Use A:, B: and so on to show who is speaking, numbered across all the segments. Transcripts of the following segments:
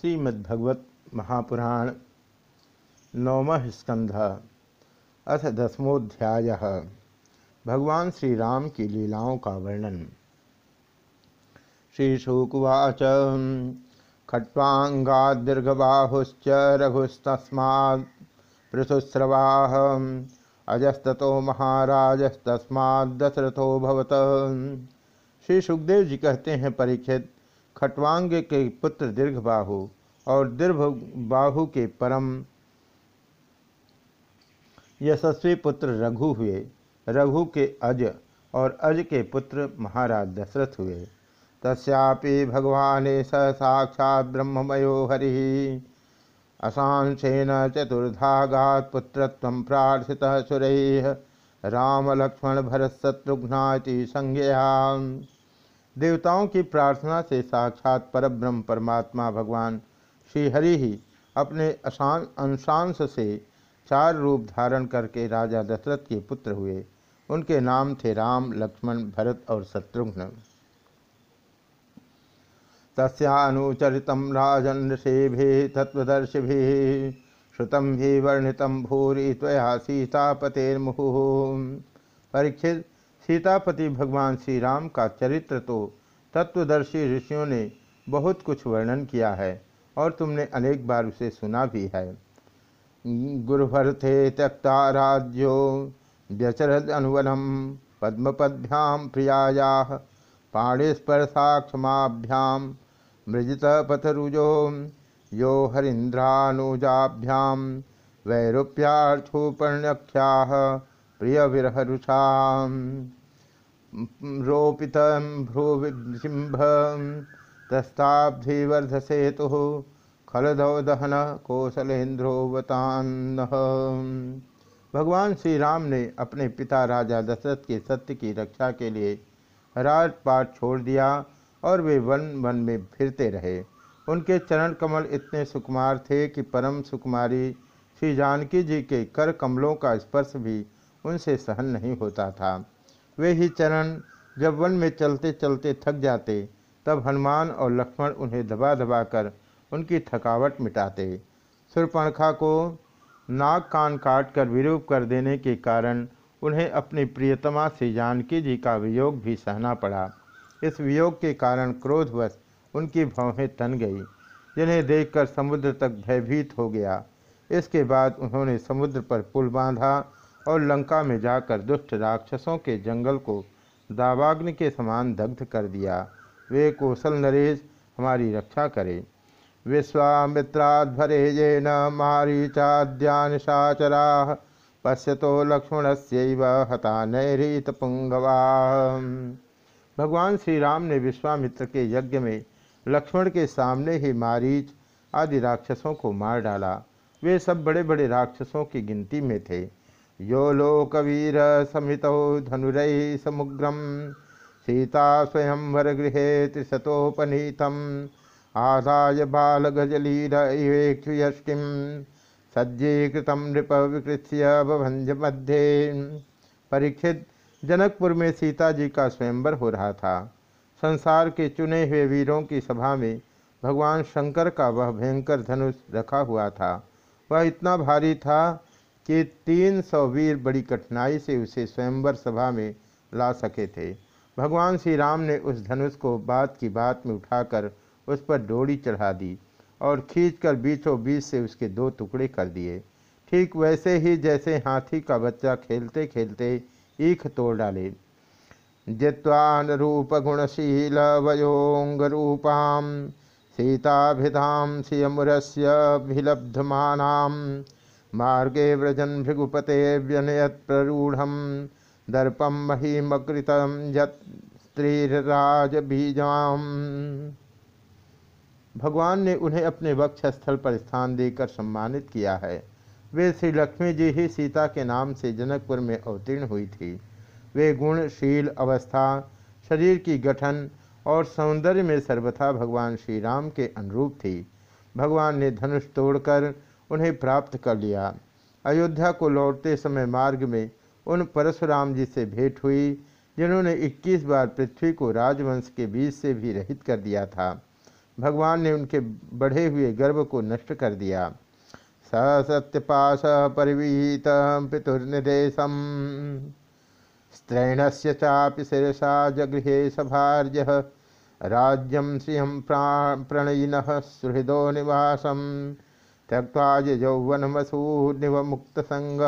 A: श्रीमद्भगवत महापुराण नवम स्कंध, अथ दसमोध्याय। भगवान श्री राम की लीलाओं का वर्णन। श्री शुकुवाच खट्वांगादीर्घबाहुश्च रघुस्तस्मा पृथुस्रवा अजस्तो महाराजस्तस्मा दशरथो भवत। श्री सुखदेव जी कहते हैं, परीक्षित खटवांग के पुत्र दीर्घबाहु और दीर्घ बाहु के परम यशस्वी पुत्र रघु हुए। रघु के अज और अज के पुत्र महाराज दशरथ हुए। तस्यापि भगवान स साक्षात ब्रह्ममयो हरि। असांशेन चतुर्धागात पुत्रत्व प्रार्थितः राम लक्ष्मण भरत शत्रुघ्ना संज्ञा देवताओं की प्रार्थना से साक्षात परब्रह्म परमात्मा भगवान श्रीहरि ही अपने अशान अंशांश से चार रूप धारण करके राजा दशरथ के पुत्र हुए। उनके नाम थे राम, लक्ष्मण, भरत और शत्रुघ्न। तस्नुचरित राजन ऋषिभि तत्वदर्शिभि श्रुतम भी वर्णित भूरी तया सीतापतेर्मुहु। परीक्षित सीतापति भगवान श्री राम का चरित्र तो तत्वदर्शी ऋषियों ने बहुत कुछ वर्णन किया है और तुमने अनेक बार उसे सुना भी है। गुरुभर्थे त्यक्ता राज्यो व्यचरद अनुवनम पद्मपद्भ्याम प्रियाया पाणिस्पर्शाक्षमाभ्याम मृजित पथरुजो यो हरीन्द्रानुजाभ्याम वैरूप्यार्थोपर्ण्यख्या प्रिय विरहरुषा रोपित भ्रूविशिंभ तस्ताब्धिवर्धसेतु खलदौदहन कौशलेन्द्रोवतान्न। भगवान श्री राम ने अपने पिता राजा दशरथ के सत्य की रक्षा के लिए राजपाट छोड़ दिया और वे वन वन में फिरते रहे। उनके चरण कमल इतने सुकुमार थे कि परम सुकुमारी श्री जानकी जी के कर कमलों का स्पर्श भी उनसे सहन नहीं होता था। वे ही चरण जब वन में चलते चलते थक जाते, तब हनुमान और लक्ष्मण उन्हें दबा दबा कर उनकी थकावट मिटाते। सुरपणखा को नाक कान काट कर विरूप कर देने के कारण उन्हें अपनी प्रियतमा से जानकी जी का वियोग भी सहना पड़ा। इस वियोग के कारण क्रोधवश उनकी भवें तन गई, जिन्हें देखकर समुद्र तक भयभीत हो गया। इसके बाद उन्होंने समुद्र पर पुल बांधा और लंका में जाकर दुष्ट राक्षसों के जंगल को दावाग्नि के समान दग्ध कर दिया। वे कौशल नरेश, हमारी रक्षा करे। विश्वामित्राध्वरे ये न मारीचाद्या पश्य तो लक्ष्मण से हता नैरीत पुंगवा भगवान श्री राम ने विश्वामित्र के यज्ञ में लक्ष्मण के सामने ही मारीच आदि राक्षसों को मार डाला। वे सब बड़े बड़े राक्षसों की गिनती में थे। यो लोकवीर समित धनुरैः समुग्रम। सीता स्वयं वरगृह त्रिशतोपनीतम। आदाय बालगजलीरक्षुयष्टिम सज्जीकृत नृप विकृत्य भंज मध्य। परीक्षित जनकपुर में सीता जी का स्वयंवर हो रहा था। संसार के चुने हुए वीरों की सभा में भगवान शंकर का वह भयंकर धनुष रखा हुआ था। वह इतना भारी था कि तीन सौ वीर बड़ी कठिनाई से उसे स्वयंवर सभा में ला सके थे। भगवान श्री राम ने उस धनुष को बात की बात में उठाकर उस पर डोरी चढ़ा दी और खींचकर बीचों बीच से उसके दो टुकड़े कर दिए। ठीक वैसे ही जैसे हाथी का बच्चा खेलते खेलते ईख तोड़ डाले। जित्वान रूप गुणशील वयोंग रूपाम सीताभिधाम, सियमुरस्य भिलब्धमानाम मार्गे व्रजन भृगुपते व्यनयत प्ररूढ़ दर्पम महीमकृत स्त्रीराज बीजाम भगवान ने उन्हें अपने वक्ष स्थल पर स्थान देकर सम्मानित किया है। वे श्री लक्ष्मी जी ही सीता के नाम से जनकपुर में अवतीर्ण हुई थी। वे गुणशील अवस्था, शरीर की गठन और सौंदर्य में सर्वथा भगवान श्री राम के अनुरूप थी। भगवान ने धनुष तोड़कर उन्हें प्राप्त कर लिया। अयोध्या को लौटते समय मार्ग में उन परशुराम जी से भेंट हुई, जिन्होंने 21 बार पृथ्वी को राजवंश के बीच से भी रहित कर दिया था। भगवान ने उनके बढ़े हुए गर्भ को नष्ट कर दिया। स सत्यपाश परिवीत पितुर्निदेशम। से चापि शिरसा जगृहे सभार्य। राज्यम श्रियम प्रणयिन सुहृदो निवासम। त्यक्ता यौवन मसूनिव मुक्त संग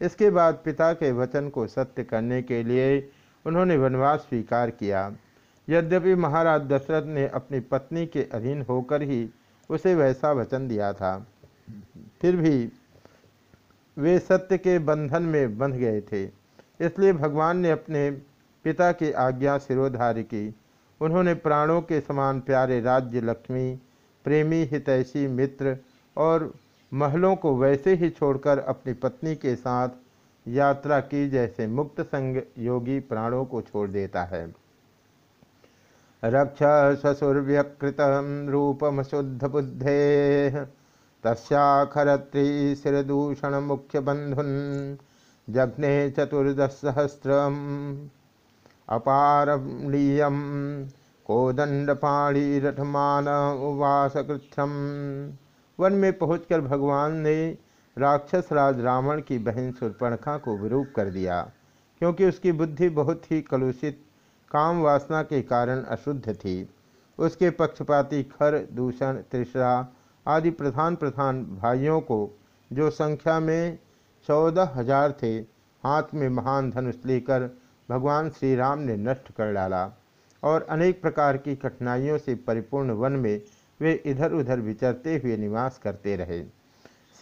A: इसके बाद पिता के वचन को सत्य करने के लिए उन्होंने वनवास स्वीकार किया। यद्यपि महाराज दशरथ ने अपनी पत्नी के अधीन होकर ही उसे वैसा वचन दिया था। फिर भी वे सत्य के बंधन में बंध गए थे। इसलिए भगवान ने अपने पिता की आज्ञा सिरोधारी की। उन्होंने प्राणों के समान प्यारे राज्य लक्ष्मी प्रेमी, हितैषी, मित्र और महलों को वैसे ही छोड़कर अपनी पत्नी के साथ यात्रा की जैसे मुक्त संग योगी प्राणों को छोड़ देता है। रक्ष ससुर्व्यकृत रूपम शुद्ध बुद्धे तस्खरत्री शिरदूषण मुख्य बंधुन जघ्ने चतुर्दशसहस्रम अपारलीयम कोदंडपाणीरठमान उवास कृच्छम वन में पहुंचकर भगवान ने राक्षस राज रावण की बहन सुरपणखा को विरूप कर दिया, क्योंकि उसकी बुद्धि बहुत ही कलुषित, काम वासना के कारण अशुद्ध थी। उसके पक्षपाती खर, दूषण त्रिशरा आदि प्रधान प्रधान भाइयों को, जो संख्या में चौदह हज़ार थे, हाथ में महान धनुष लेकर भगवान श्री राम ने नष्ट कर डाला। और अनेक प्रकार की कठिनाइयों से परिपूर्ण वन में वे इधर उधर विचरते हुए निवास करते रहे।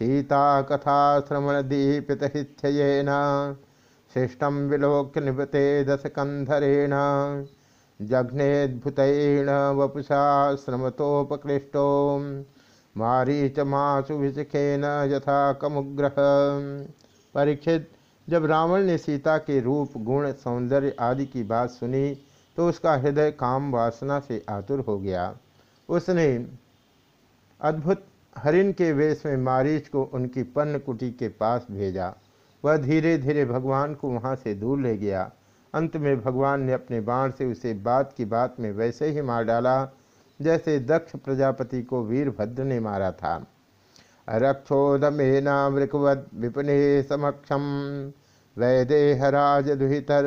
A: सीता कथा श्रवण दीपित हिथ्यन शिष्टम विलोक्य निपते दशकंधरेण जघ्नेद्भुतेण वपुषा श्रमतोपकृष्टो मारीचमासु विशिखेन यथा कमुग्रह। परीक्षित, जब रावण ने सीता के रूप, गुण, सौंदर्य आदि की बात सुनी तो उसका हृदय काम वासना से आतुर हो गया। उसने अद्भुत हरिन के वेश में मारीच को उनकी पन्न कुटी के पास भेजा। वह धीरे धीरे भगवान को वहाँ से दूर ले गया। अंत में भगवान ने अपने बाण से उसे बात की बात में वैसे ही मार डाला, जैसे दक्ष प्रजापति को वीरभद्र ने मारा था। रक्षोदमेना वृकवद विपने समक्षम वैदेहराज दुहितर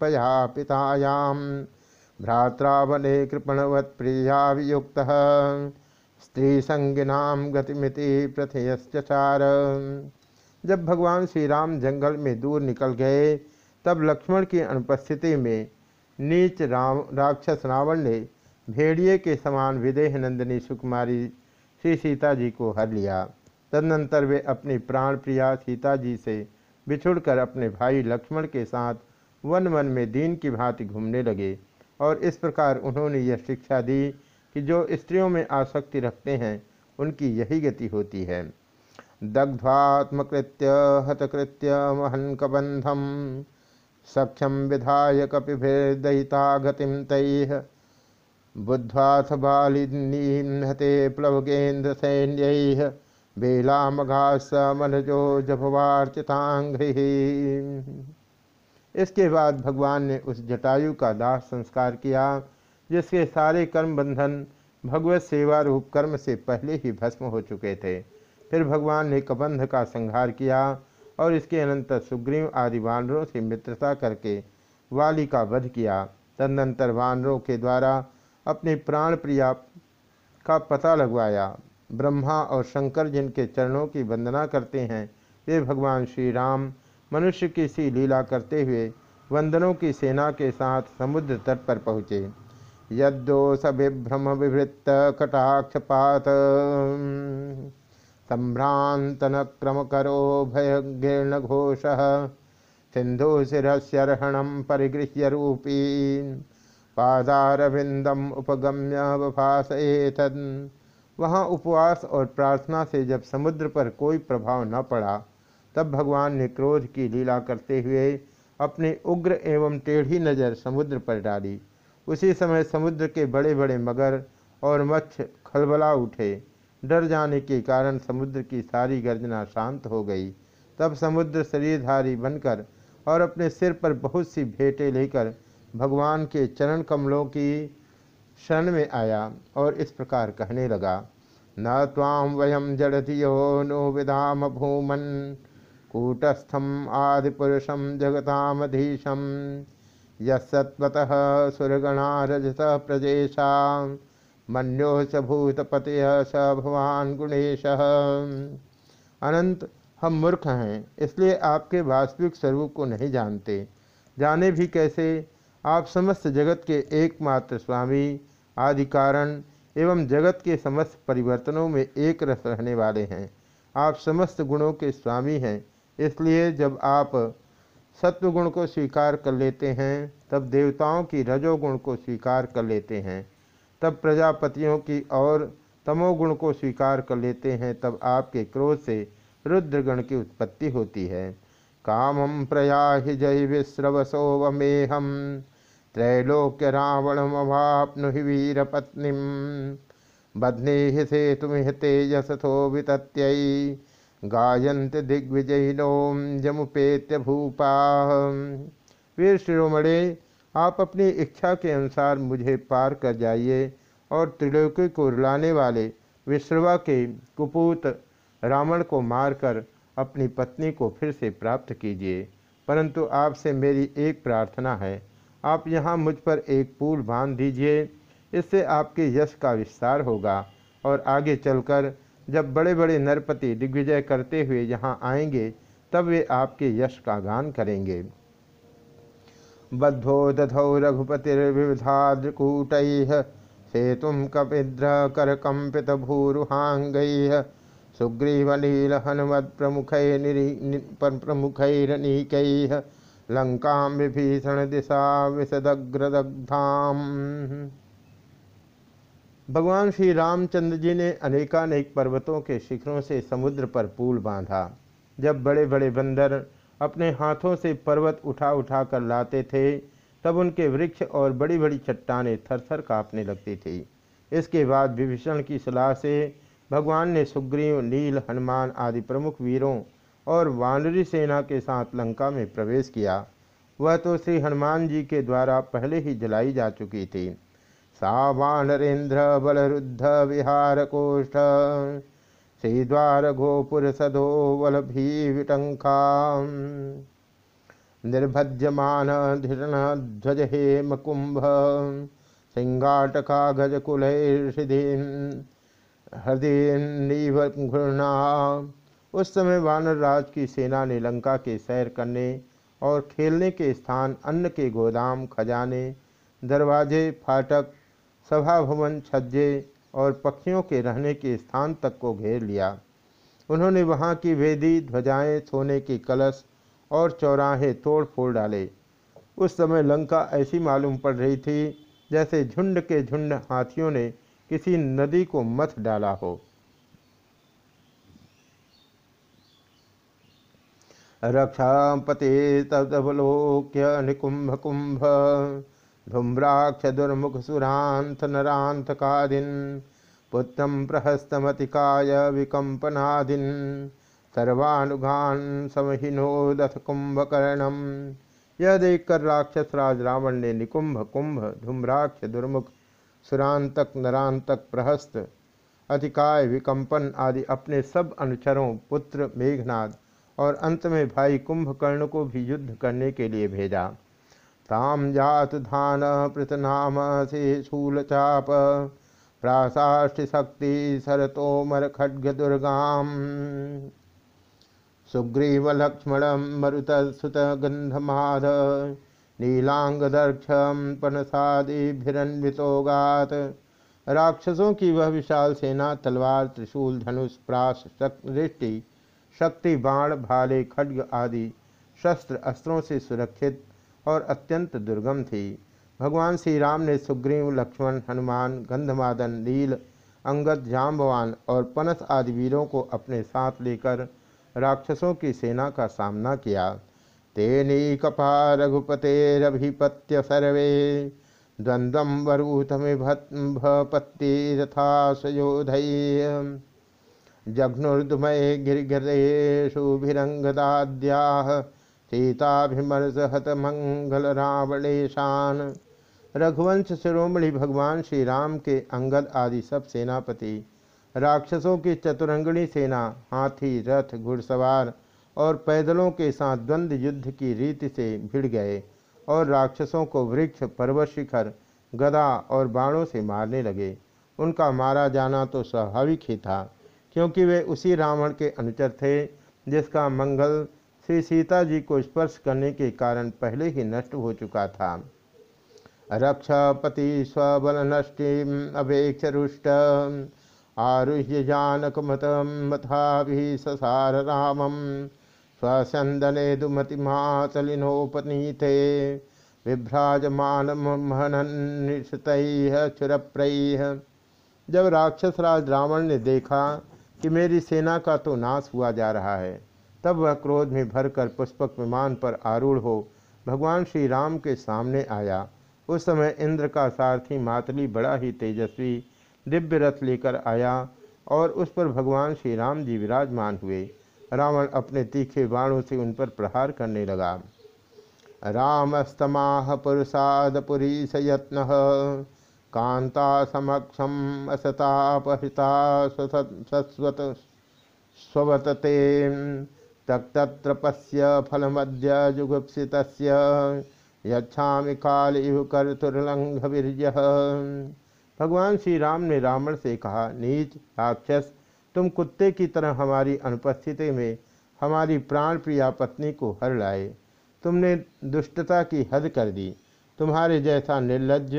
A: पया पितायाम भ्रात्रावने स्त्री संज्ञाम गतिमिति प्रथयश्चार जब भगवान श्री राम जंगल में दूर निकल गए, तब लक्ष्मण की अनुपस्थिति में नीच राम राक्षस रावण ने भेड़िए के समान विदेह नंदिनी सुकुमारी श्री सीता जी को हर लिया। तदनंतर वे अपनी प्राण प्रिया सीता जी से बिछुड़कर अपने भाई लक्ष्मण के साथ वन वन में दीन की भांति घूमने लगे और इस प्रकार उन्होंने यह शिक्षा दी कि जो स्त्रियों में आसक्ति रखते हैं, उनकी यही गति होती है। दग्ध्वात्मकृत्य, हतकृत्य महन कबंधम सक्षम विधाय कपिभिर्दयिता गतिम तैः। बुद्ध्वाथ बालिनीहते प्लवगेन्द्र सैन्य बेलामघास मनजो जभवार्चितांघ्रि इसके बाद भगवान ने उस जटायु का दाह संस्कार किया, जिसके सारे कर्म बंधन भगवत सेवा रूप कर्म से पहले ही भस्म हो चुके थे। फिर भगवान ने कबंध का संहार किया और इसके अनंतर सुग्रीव आदि वानरों से मित्रता करके वाली का वध किया। तदनंतर वानरों के द्वारा अपने प्राण प्रिया का पता लगवाया। ब्रह्मा और शंकर जिनके चरणों की वंदना करते हैं, वे भगवान श्री राम मनुष्य की सी लीला करते हुए वंदनों की सेना के साथ समुद्र तट पर पहुँचे। यदोष विवृत्त कटाक्षपात संभ्रांतन क्रम करो भय भयगीर्ण घोष सिंधुशिरस्यर्हणम परिगृह्य रूपी, पादारविंदम उपगम्य वभास वहाँ उपवास और प्रार्थना से जब समुद्र पर कोई प्रभाव न पड़ा, तब भगवान ने क्रोध की लीला करते हुए अपनी उग्र एवं टेढ़ी नज़र समुद्र पर डाली। उसी समय समुद्र के बड़े बड़े मगर और मच्छ खलबला उठे। डर जाने के कारण समुद्र की सारी गर्जना शांत हो गई। तब समुद्र शरीरधारी बनकर और अपने सिर पर बहुत सी भेंटें लेकर भगवान के चरण कमलों की शरण में आया और इस प्रकार कहने लगा, न ताम वयम जड़धियो नो विदाम भूमन, कूटस्थम आदिपुरुषम जगतामधीशम यत्वतः सुरगणा रजत प्रजेशा, मन्यो स भूतपति स भगवान गुणेश। अनंत, हम मूर्ख हैं, इसलिए आपके वास्तविक स्वरूप को नहीं जानते। जाने भी कैसे आप समस्त जगत के एकमात्र स्वामी आदि कारण एवं जगत के समस्त परिवर्तनों में एक रस रहने वाले हैं। आप समस्त गुणों के स्वामी हैं। इसलिए जब आप सत्वगुण को स्वीकार कर लेते हैं, तब देवताओं की रजोगुण को स्वीकार कर लेते हैं। तब प्रजापतियों की और तमोगुण को स्वीकार कर लेते हैं, तब आपके क्रोध से रुद्रगण की उत्पत्ति होती है। कामम प्रयाहि जय विश्रवसो वमेहम त्रैलोक्य रावणमवाप्नु वीर पत्नी बध्ने से तुम्हें तेजसथो गायंत दिग्विजयिनो जमुपेत्य भूपा। वीर शिरोमणे, आप अपनी इच्छा के अनुसार मुझे पार कर जाइए और त्रिलोकी को रुलाने वाले विश्रवा के कुपूत रावण को मारकर अपनी पत्नी को फिर से प्राप्त कीजिए, परंतु आपसे मेरी एक प्रार्थना है। आप यहाँ मुझ पर एक पुल बाँध दीजिए। इससे आपके यश का विस्तार होगा। और आगे चलकर, जब बड़े बड़े नरपति दिग्विजय करते हुए यहाँ आएँगे, तब वे आपके यश का गान करेंगे। बद्धो दधौ से तुम कपिद्र कर करकंपित भूरुहांग सुग्रीवनील हनुमत प्रमुख प्रमुखरनीक लंका विभीषण दिशा विशदग्रदग्धाम भगवान श्री रामचंद्र जी ने अनेकानेक पर्वतों के शिखरों से समुद्र पर पुल बांधा। जब बड़े बड़े बंदर अपने हाथों से पर्वत उठा उठा कर लाते थे, तब उनके वृक्ष और बड़ी बड़ी चट्टानें थरथर काँपने लगती थी। इसके बाद विभीषण की सलाह से भगवान ने सुग्रीव, नील, हनुमान आदि प्रमुख वीरों और वानरी सेना के साथ लंका में प्रवेश किया। वह तो श्री हनुमान जी के द्वारा पहले ही जलाई जा चुकी थी। सा वानरेन्द्र बलरुद्ध विहार कोष्ठ। श्रीद्वार गोपुर सदो वलभी विटंका निर्भज्यमान ध्वज हेम कुंभ सिंगाटका गजकुलैषिधीन हृदय घृणा। उस समय वानर राज की सेना ने लंका के सैर करने और खेलने के स्थान, अन्न के गोदाम, खजाने, दरवाजे, फाटक सभा भवन छज्जे और पक्षियों के रहने के स्थान तक को घेर लिया। उन्होंने वहाँ की वेदी, ध्वजाएँ, सोने की कलश और चौराहे तोड़ फोड़ डाले। उस समय लंका ऐसी मालूम पड़ रही थी जैसे झुंड के झुंड हाथियों ने किसी नदी को मथ डाला हो। रक्षापते तदवलोक्य निकुंभ कुंभ धूम्राक्ष दुर्मुख सुरांत नरांत कादिन पुत्रम प्रहस्तमतिकाय विकंपनादिन सर्वानुगान समहिनोदथ कुंभकर्णम यह देखकर राक्षस राज रावण ने निकुंभ कुंभ धूम्राक्ष दुर्मुख सुरांतक नरांतक प्रहस्त अतिकाय विकम्पन आदि अपने सब अनुचरों, पुत्र मेघनाद और अंत में भाई कुंभकर्ण को भी युद्ध करने के लिए भेजा। ताम जात धान पृतनाम से शूल चाप, प्रासाष्टि शक्ति सरतोमर खड्ग दुर्गाम। सुग्रीव लक्ष्मण मरुत सुत गंधमाध नीलांग नीलांगदर्क्षम पनसादिभिरन्वितोगात राक्षसों की वह विशाल सेना, तलवार, त्रिशूल, धनुष, प्रास दृष्टि शक्ति, बाण, भाले, खड्ग आदि शस्त्र अस्त्रों से सुरक्षित और अत्यंत दुर्गम थी। भगवान श्री राम ने सुग्रीव, लक्ष्मण, हनुमान, गंधमादन, नील, अंगद जाम्बवान और पनस आदि वीरों को अपने साथ लेकर राक्षसों की सेना का सामना किया। तेनीकपा रघुपतेरभिपत्य सर्वे, द्वंद्व वरूथमिभपत्ति तथा सयोधय जघ्नुर्दुमय गिरिगिरेशुभिरंगदाद्या सीताभिमर्श हत मंगल रावणेशान रघुवंश, शिरोमणि, भगवान श्री राम के अंगद आदि सब सेनापति, राक्षसों की चतुरंगणी सेना, हाथी, रथ, घुड़सवार और पैदलों के साथ द्वंद्व युद्ध की रीति से भिड़ गए और राक्षसों को वृक्ष, पर्वत शिखर, गदा और बाणों से मारने लगे। उनका मारा जाना तो स्वाभाविक ही था। क्योंकि वे उसी रावण के अनुचर थे, जिसका मंगल श्री सीता जी को स्पर्श करने के कारण पहले ही नष्ट हो चुका था। रक्षापति स्वबल नष्टि अपेक्ष रुष्ट, आरुह्य जानक मत मथा भी ससार रामम स्वसंदने विभ्राजमान चुरप्रैह जब राक्षसराज रावण ने देखा कि मेरी सेना का तो नाश हुआ जा रहा है। तब वह क्रोध में भरकर पुष्पक विमान पर आरूढ़ हो भगवान श्री राम के सामने आया। उस समय इंद्र का सारथी मातली बड़ा ही तेजस्वी दिव्य रथ लेकर आया और उस पर भगवान श्री राम जी विराजमान हुए। रावण अपने तीखे बाणों से उन पर प्रहार करने लगा। रामस्तमाह पुरुषादपुरी सयत्न कांता समक्षम असतापहृता सस्वत स्वतते तत्र पश्य फलमद्य जुगुप्सित यच्छा काल इव कर्तुर्लंघ वीर्य भगवान श्री राम ने रावण से कहा, नीच राक्षस, तुम कुत्ते की तरह हमारी अनुपस्थिति में हमारी प्राण प्रिया पत्नी को हर लाए। तुमने दुष्टता की हद कर दी। तुम्हारे जैसा निर्लज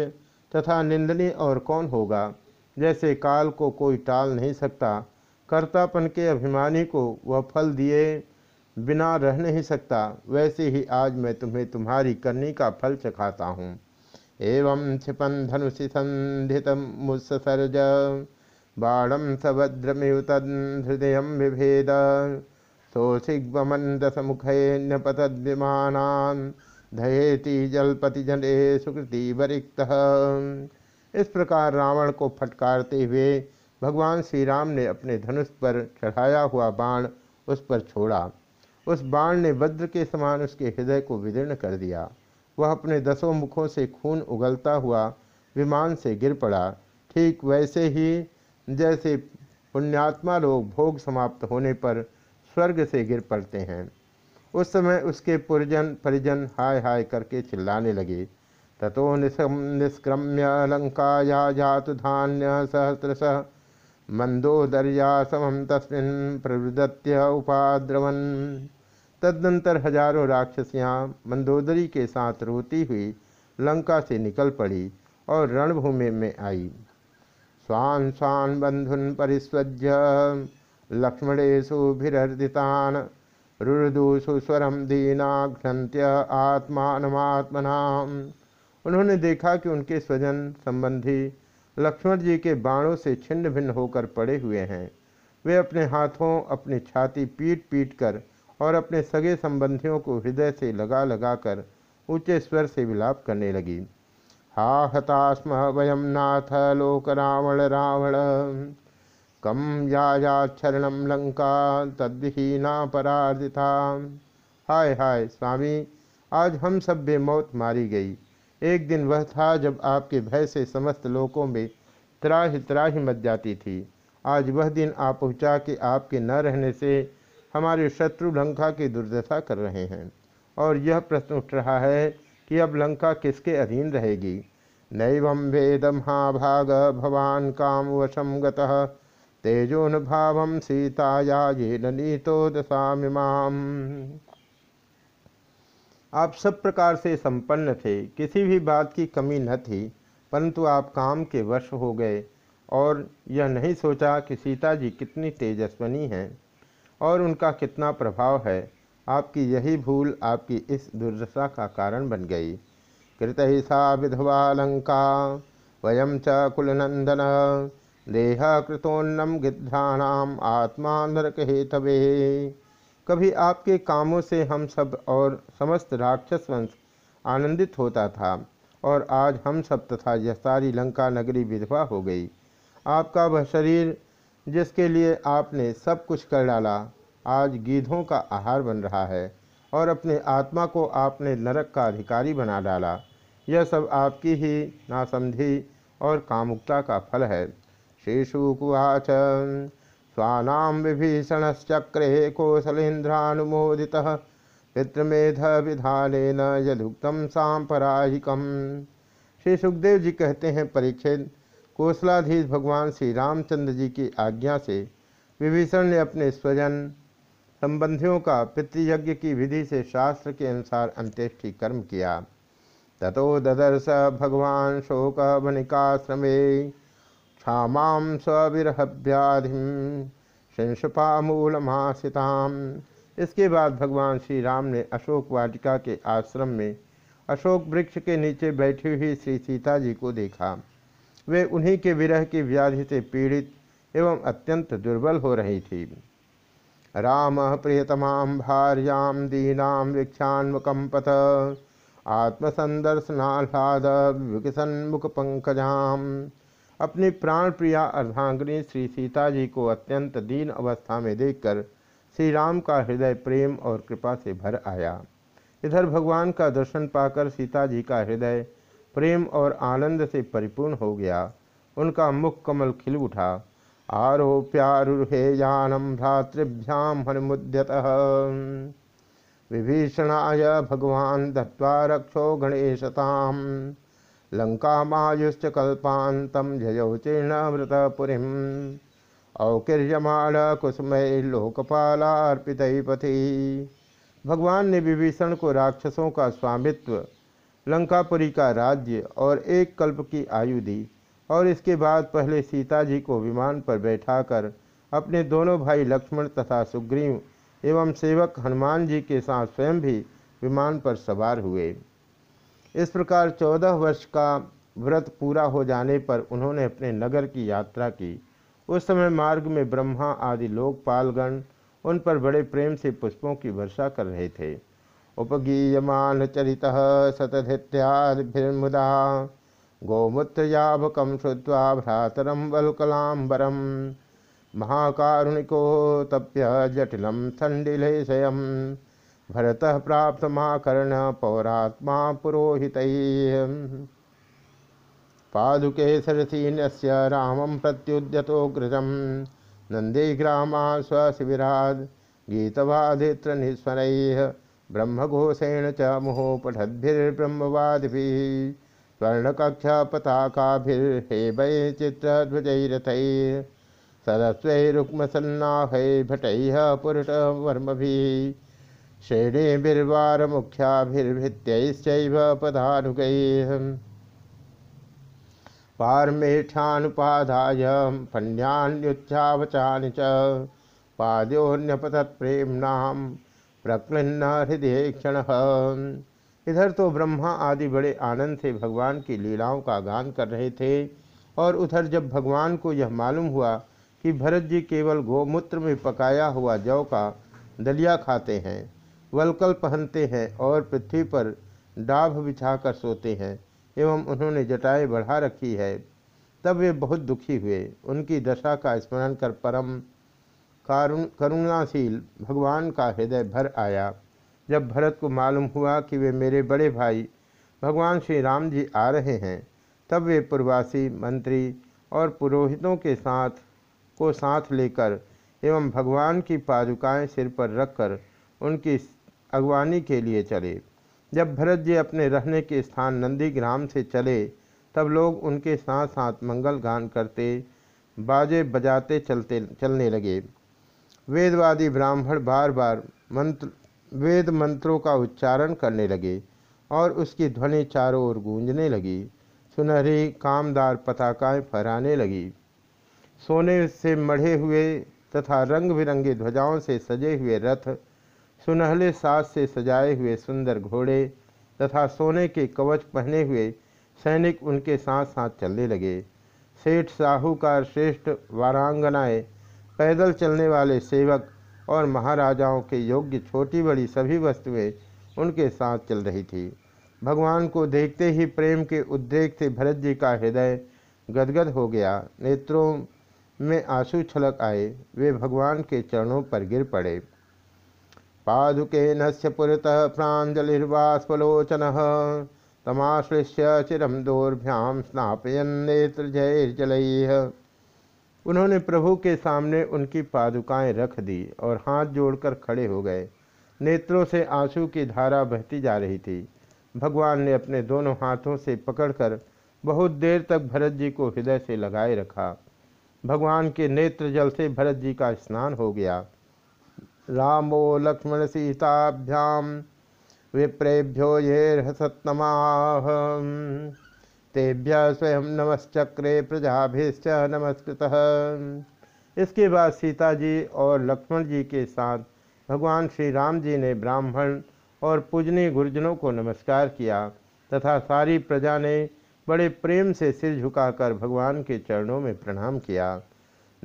A: तथा निंदनीय और कौन होगा? जैसे काल को कोई टाल नहीं सकता, कर्तापन के अभिमानी को वह फल दिए बिना रह नहीं सकता, वैसे ही आज मैं तुम्हें तुम्हारी करनी का फल चखाता हूँ। एवं क्षिपन धनुषि संधित मुत्सर्ज बाणम सभद्रमिव तदृदय विभेद सोशिग्वमंदसमुखैन्यपतद्विमानान् धयेति जलपति जने सुकृति वरिक्त। इस प्रकार रावण को फटकारते हुए भगवान श्री राम ने अपने धनुष पर चढ़ाया हुआ बाण उस पर छोड़ा। उस बाण ने वज्र के समान उसके हृदय को विदीर्ण कर दिया। वह अपने दसों मुखों से खून उगलता हुआ विमान से गिर पड़ा। ठीक वैसे ही जैसे पुण्यात्मा लोग भोग समाप्त होने पर स्वर्ग से गिर पड़ते हैं। उस समय उसके पुरजन परिजन हाय हाय करके चिल्लाने लगे। तथो निष्क्रम्य लंकाया जातु धान्य सहस्रश मंदोदरिया समम तस्मिन् प्रवृदत्य उपाद्रवन। तदनंतर हज़ारों राक्षसियाँ मंदोदरी के साथ रोती हुई लंका से निकल पड़ी और रणभूमि में आई। स्वान स्वान बंधुन परिस्वज्य लक्ष्मणेशुभिर्दितान रुदुषु स्वरम दीनाघ्नत्य आत्मात्मना उन्होंने देखा कि उनके स्वजन संबंधी लक्ष्मण जी के बाणों से छिन्न भिन्न होकर पड़े हुए हैं। वे अपने हाथों, अपनी छाती पीट पीट कर और अपने सगे संबंधियों को हृदय से लगा लगा कर ऊँचे स्वर से विलाप करने लगी। हा हतास्म वयम नाथ लोक रावण रावण। कम यायाक्षरणम लंका तद्विहीना पराजिता हाय हाय स्वामी, आज हम सब बेमौत मारी गई। एक दिन वह था जब आपके भय से समस्त लोकों में त्राही त्राही मच जाती थी। आज वह दिन आप पहुँचा कि आपके न रहने से हमारे शत्रु लंका की दुर्दशा कर रहे हैं। और यह प्रश्न उठ रहा है कि अब लंका किसके अधीन रहेगी? नैव वेद महाभाग भवान काम वशम गतेजोन भाव सीताया ये नीतो दशामिमाम आप सब प्रकार से संपन्न थे, किसी भी बात की कमी न थी, परंतु आप काम के वश हो गए, और यह नहीं सोचा कि सीता जी कितनी तेजस्वनी हैं, और उनका कितना प्रभाव है। आपकी यही भूल आपकी इस दुर्दशा का कारण बन गई। कृत ही सा विधवा लंका वयम च कुलनंदन। देह कृतोन्नम गिद्धानाम आत्मा नरक हेतवे कभी आपके कामों से हम सब और समस्त राक्षस वंश आनंदित होता था और आज हम सब तथा यह सारी लंका नगरी विधवा हो गई। आपका वह शरीर जिसके लिए आपने सब कुछ कर डाला, आज गीधों का आहार बन रहा है और अपने आत्मा को आपने नरक का अधिकारी बना डाला। यह सब आपकी ही नासमझी और कामुकता का फल है। श्रीशुकुवाच स्वानाम विभीषणश्चक्रे कौशलेन्द्रानुमोदि पितृमेध विधान यदुक्तम सांपराहिकम श्री सुखदेव जी कहते हैं परीक्षित कोसलाधीश भगवान श्री रामचंद्र जी की आज्ञा से विभीषण ने अपने स्वजन संबंधियों का पितृयज्ञ की विधि से शास्त्र के अनुसार अंत्येष्टि कर्म किया। ततो ददर्श भगवान शोक वनिकाश्रमे क्षामा स्विरहव्याधि शिंशुपामूलमासिताम इसके बाद भगवान श्री राम ने अशोक वाटिका के आश्रम में अशोक वृक्ष के नीचे बैठी हुई श्री सीता जी को देखा। वे उन्हीं के विरह की व्याधि से पीड़ित एवं अत्यंत दुर्बल हो रही थी। राम प्रियतमां भार्यां दीनां वीक्षान्मुकम्पथ आत्मसंदर्शनाह्लाद विकसन पंकजाम अपनी प्राण प्रिया अर्धांगिनी श्री सीता जी को अत्यंत दीन अवस्था में देखकर श्री राम का हृदय प्रेम और कृपा से भर आया। इधर भगवान का दर्शन पाकर सीता जी का हृदय प्रेम और आनंद से परिपूर्ण हो गया। उनका मुख कमल खिल उठा। आरोप्यारुहेयानम भ्रातृभ्याम हनुमुद्यत। विभीषणाय भगवान दत्वा रक्षो गणेशताम। लंका मायुश्च कल्पांतम जयो चीर्णमृतपुरी अवकीर्यमाण कुसुमय लोकपालार्पित पथि भगवान ने विभीषण को राक्षसों का स्वामित्व, लंकापुरी का राज्य और एक कल्प की आयु दी और इसके बाद पहले सीता जी को विमान पर बैठाकर अपने दोनों भाई लक्ष्मण तथा सुग्रीव एवं सेवक हनुमान जी के साथ स्वयं भी विमान पर सवार हुए। इस प्रकार चौदह वर्ष का व्रत पूरा हो जाने पर उन्होंने अपने नगर की यात्रा की। उस समय मार्ग में ब्रह्मा आदि लोकपालगण उन पर बड़े प्रेम से पुष्पों की वर्षा कर रहे थे। उपगीयमान चरित सतधित्यादिर्मुदा गौमूत्रयावकम श्रुवा भ्रातरम वल्कलांबरम महाकारुणिको तप्य जटिलम संडिलेशयम भरत प्राप्त माकर्ण पौरात्मा पुरोहित। पादुके सरसीन्यस्य रामं प्रत्युद्यतोऽग्रजं नन्दीग्रामा स्वशिबिराद् गीतवादित्रनिस्वरैः। ब्रह्मघोषेण च मुहोपठद्भिर्ब्रह्मवादिभिः। स्वर्णकक्षपताकाभिर्हेवै चित्रध्वजैरथैः। सरस्वैरुक्मसन्नाहै भटैः पुरुषवर्मभिः। श्रेणीभिर्वारमुख्याभिर्भित्यैश्चैव पदानुगैः। पारमेठानुपाधाय फण्यान्युच्छावचानि च पाद्योन्यपतत्प्रेम्णाम प्रक्लिन्न हृदय क्षण इधर तो ब्रह्मा आदि बड़े आनंद से भगवान की लीलाओं का गान कर रहे थे, और उधर जब भगवान को यह मालूम हुआ कि भरत जी केवल गोमूत्र में पकाया हुआ जौ का दलिया खाते हैं वलकल पहनते हैं और पृथ्वी पर डाभ बिछाकर सोते हैं, एवं उन्होंने जटाएँ बढ़ा रखी है। तब वे बहुत दुखी हुए। उनकी दशा का स्मरण कर परम कारुण, करुणाशील भगवान का हृदय भर आया। जब भरत को मालूम हुआ कि वे मेरे बड़े भाई भगवान श्री राम जी आ रहे हैं, तब वे पूर्वासी मंत्री और पुरोहितों के साथ, को साथ लेकर एवं भगवान की पादुकाएँ सिर पर रखकर उनकी अगवानी के लिए चले। जब भरत जी अपने रहने के स्थान नंदीग्राम से चले, तब लोग उनके साथ साथ मंगल गान करते, बाजे बजाते चलते, चलने लगे। वेदवादी ब्राह्मण बार बार मंत्र, वेद मंत्रों का उच्चारण करने लगे और उसकी ध्वनि चारों ओर गूंजने लगी। सुनहरी कामदार पताकाएँ फहराने लगी। सोने से मढ़े हुए तथा रंग बिरंगे ध्वजाओं से सजे हुए रथ सुनहले साज से सजाए हुए सुंदर घोड़े तथा सोने के कवच पहने हुए सैनिक उनके साथ साथ चलने लगे। सेठ साहूकार श्रेष्ठ वारांगनाएँ, पैदल चलने वाले सेवक और महाराजाओं के योग्य छोटी बड़ी सभी वस्तुएँ उनके साथ चल रही थी। भगवान को देखते ही प्रेम के उद्रेक से भरत जी का हृदय गदगद हो गया। नेत्रों में आँसू छलक आए, वे भगवान के चरणों पर गिर पड़े। पादुके नस्य पुरतः तमाश्लिष्य चिरम दोर्भ्याम स्नापयन नेत्र जल उन्होंने प्रभु के सामने उनकी पादुकाएँ रख दी और हाथ जोड़कर खड़े हो गए। नेत्रों से आँसू की धारा बहती जा रही थी। भगवान ने अपने दोनों हाथों से पकड़कर बहुत देर तक भरत जी को हृदय से लगाए रखा। भगवान के नेत्र जल से भरत जी का स्नान हो गया। रामो लक्ष्मण सीताभ्याम विप्रेभ्यो ये हसतमा तेभ्य स्वयं नमश्चक्रे प्रजाभिश्च नमस्कृत। इसके बाद सीता जी और लक्ष्मण जी के साथ भगवान श्री राम जी ने ब्राह्मण और पूजनी गुरुजनों को नमस्कार किया तथा सारी प्रजा ने बड़े प्रेम से सिर झुकाकर भगवान के चरणों में प्रणाम किया।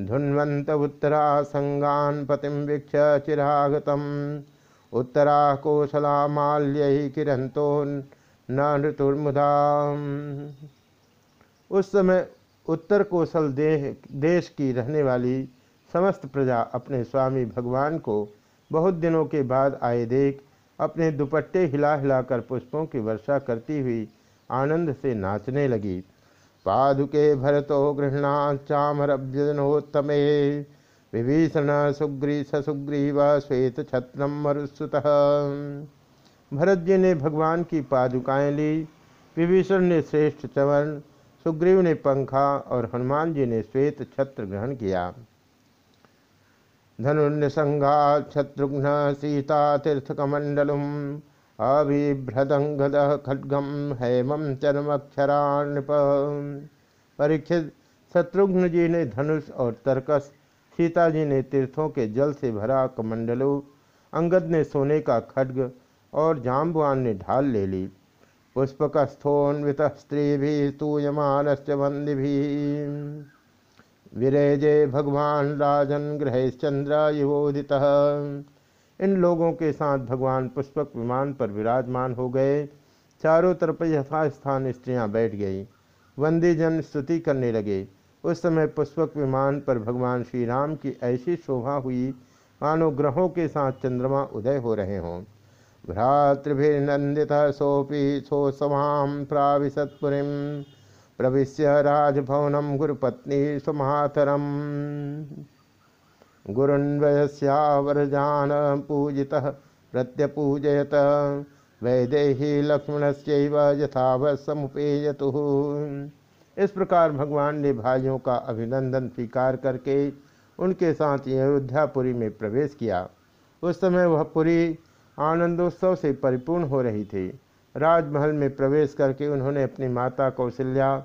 A: धुन्वंत उत्तरा संगान पतिम वीक्ष चिरागतम। उत्तरा कौशला माल्य किरंतो न ऋतुर्मुदा उस समय उत्तर कौशल देह, देश की रहने वाली समस्त प्रजा अपने स्वामी भगवान को बहुत दिनों के बाद आए देख, अपने दुपट्टे हिला हिलाकर पुष्पों की वर्षा करती हुई आनंद से नाचने लगी। पादुके भरतो गृहणा चामरभ्यनोत्तमे विभीषण सुग्री ससुग्रीव श्वेत छत्रम मरुसुत भरत जी ने भगवान की पादुकाएँ ली, विभीषण ने श्रेष्ठ चवन, सुग्रीव ने पंखा और हनुमान जी ने श्वेत छत्र ग्रहण किया। धनुन्यसंगा शत्रुघ्न, सीता, तीर्थकमंडलम अभिभ्रदंगद खड्गम हेमम चरमक्षराणप परीक्षित शत्रुघ्न जी ने धनुष और तर्कस सीता जी ने तीर्थों के जल से भरा कमंडलों, अंगद ने सोने का खड्ग और जाम्बुआन ने ढाल ले ली। पुष्पकस्थोन्वित स्त्री भी स्तूयमान वंदि भी विरेजे भगवान राजन ग्रहश्चंद्र युवोदित इन लोगों के साथ भगवान पुष्पक विमान पर विराजमान हो गए। चारों तरफ़ यथास्थान स्त्रियाँ बैठ गई। वंदी जन स्तुति करने लगे। उस समय पुष्पक विमान पर भगवान श्री राम की ऐसी शोभा हुई मानो ग्रहों के साथ चंद्रमा उदय हो रहे हों। भ्रातृभिर्नंदित सोपी सो समाम प्राविशतपुरी, प्रविश्य राजभवनम गुरुपत्नी सुमातरम। गुरुन्वयस्यावरजान पूजित प्रत्यपूजयत। वैदेही से यथावत समुपेयतु इस प्रकार भगवान ने भाइयों का अभिनंदन स्वीकार करके उनके साथ अयोध्यापुरी में प्रवेश किया। उस समय वह पुरी आनंदोत्सव से परिपूर्ण हो रही थी। राजमहल में प्रवेश करके उन्होंने अपनी माता कौशल्या,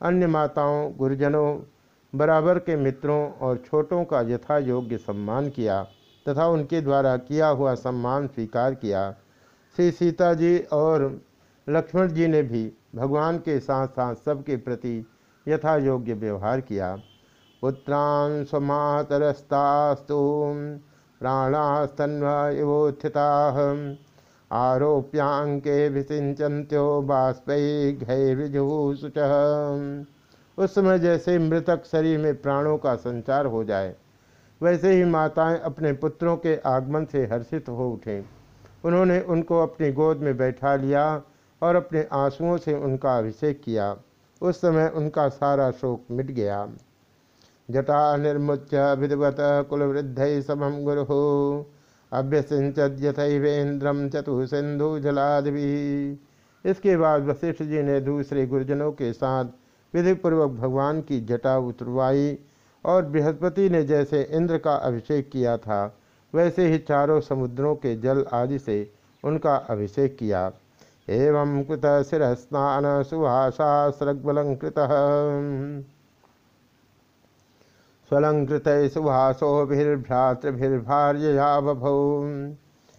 A: अन्य माताओं, गुरुजनों बराबर के मित्रों और छोटों का यथा योग्य सम्मान किया तथा उनके द्वारा किया हुआ सम्मान स्वीकार किया। श्री सीता जी और लक्ष्मण जी ने भी भगवान के साथ साथ सबके प्रति यथा योग्य व्यवहार पुत्रां पुत्रान स्वमातरस्तास्तु प्राणास्तन्वोत्थिता आरोप्यांके विसिंचन्त्यो बाष्पैघैर्जुहुसुच उस समय जैसे मृतक शरीर में प्राणों का संचार हो जाए, वैसे ही माताएँ अपने पुत्रों के आगमन से हर्षित हो उठें। उन्होंने उनको अपनी गोद में बैठा लिया और अपने आंसुओं से उनका अभिषेक किया। उस समय उनका सारा शोक मिट गया। जटा निर्मुच्य विधिवत कुलवृद्ध समम गुरु। अभ्यसिंचद्यथैवेन्द्रम चतु सिंधु जलादि इसके बाद वशिष्ठ जी ने दूसरे गुरुजनों के साथ विधिपूर्वक भगवान की जटा उतरवाई और बृहस्पति ने जैसे इंद्र का अभिषेक किया था, वैसे ही चारों समुद्रों के जल आदि से उनका अभिषेक किया। एवं कृत शिर स्नान सुहासा सृग्बलंकृत स्वलंकृत सुभाषोभिर्भ्रातृभिर्भार्यया बभौ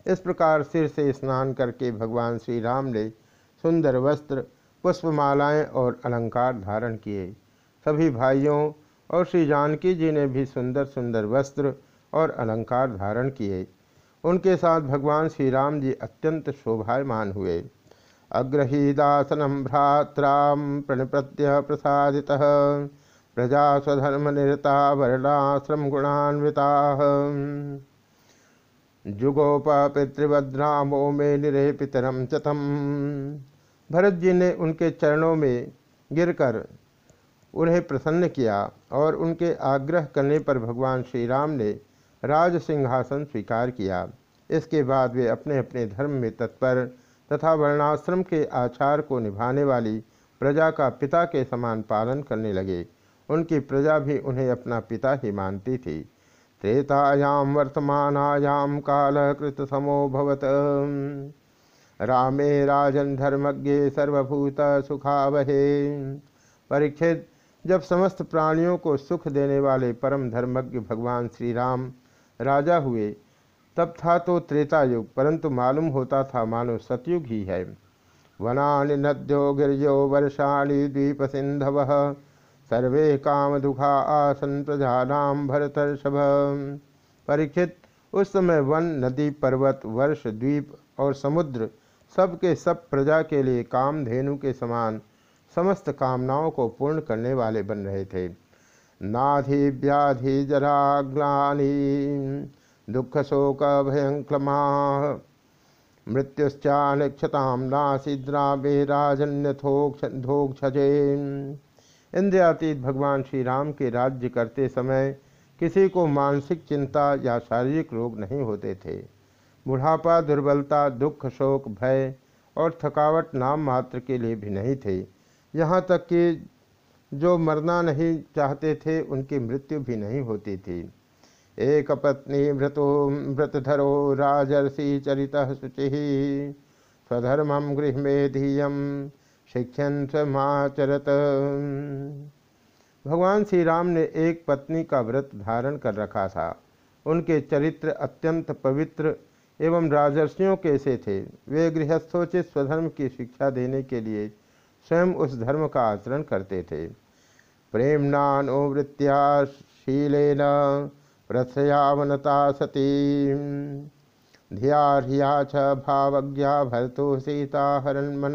A: इस प्रकार सिर से स्नान करके भगवान श्री राम ने सुंदर वस्त्र पुष्पमालाएँ और अलंकार धारण किए। सभी भाइयों और श्री जानकी जी ने भी सुंदर सुंदर वस्त्र और अलंकार धारण किए। उनके साथ भगवान श्री राम जी अत्यंत शोभायमान हुए। अग्रहीदासनम भ्रात्राम प्रणप्रत्य प्रसादिता। प्रजा स्वधर्म निरता वर्णाश्रम गुणान्विता। जुगोप पितृभद्रामो मे निरे पितरम चतम। भरत जी ने उनके चरणों में गिरकर उन्हें प्रसन्न किया और उनके आग्रह करने पर भगवान श्री राम ने राज सिंहासन स्वीकार किया। इसके बाद वे अपने अपने धर्म में तत्पर तथा वर्णाश्रम के आचार को निभाने वाली प्रजा का पिता के समान पालन करने लगे। उनकी प्रजा भी उन्हें अपना पिता ही मानती थी। त्रेतायाम वर्तमानायाम काल कृत समो भवत। रामे राजन धर्मज्ञ सर्वभूत सुखावहे। परीक्षित, जब समस्त प्राणियों को सुख देने वाले परम धर्मज्ञ भगवान श्री राम राजा हुए, तब था तो त्रेता युग, परंतु मालूम होता था मानो सतयुग ही है। वना नद्यो गिरजो वर्षाणी द्वीप सिंधव सर्वे काम दुखा आसन प्रजानाम भरतर्षभ। परीक्षित, उस समय वन, नदी, पर्वत, वर्ष, द्वीप और समुद्र सब के सब प्रजा के लिए कामधेनु के समान, समस्त कामनाओं को पूर्ण करने वाले बन रहे थे। नाधि व्याधि जराग्लानी, दुख शोक भयंक्रमा मृत्युश्चानक्षताम नासिद्रावे राजन्यथोक्षजे इंद्रियातीत भगवान श्री राम के राज्य करते समय किसी को मानसिक चिंता या शारीरिक रोग नहीं होते थे। बुढ़ापा, दुर्बलता, दुख, शोक, भय और थकावट नाम मात्र के लिए भी नहीं थे। यहाँ तक कि जो मरना नहीं चाहते थे, उनकी मृत्यु भी नहीं होती थी। एक पत्नी व्रतो व्रतधरो राजर्षि, चरित शुचि, स्वधर्म गृह में धीयम शिक्षण समाचरत भगवान श्री राम ने एक पत्नी का व्रत धारण कर रखा था। उनके चरित्र अत्यंत पवित्र एवं राजर्षियों के से थे। वे गृहस्थोचित स्वधर्म की शिक्षा देने के लिए स्वयं उस धर्म का आचरण करते थे। प्रेम प्रेमनानुवृत्तिया शीलेन प्रथयावनता सती धिया धिया च भावज्ञा भरतो सीता हरण मन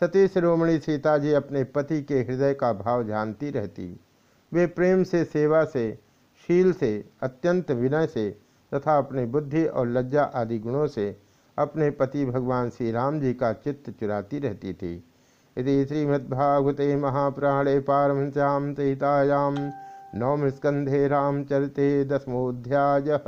A: सती शिरोमणि सीता जी अपने पति के हृदय का भाव जानती रहती। वे प्रेम से, सेवा से, शील से, अत्यंत विनय से तथा अपनी बुद्धि और लज्जा आदि गुणों से अपने पति भगवान श्री राम जी का चित्त चुराती रहती थी। यदि श्रीमद्भागवते महाप्राणे पारमश्याम सहितायाम नवम स्कंधे रामचरिते दसमोध्याय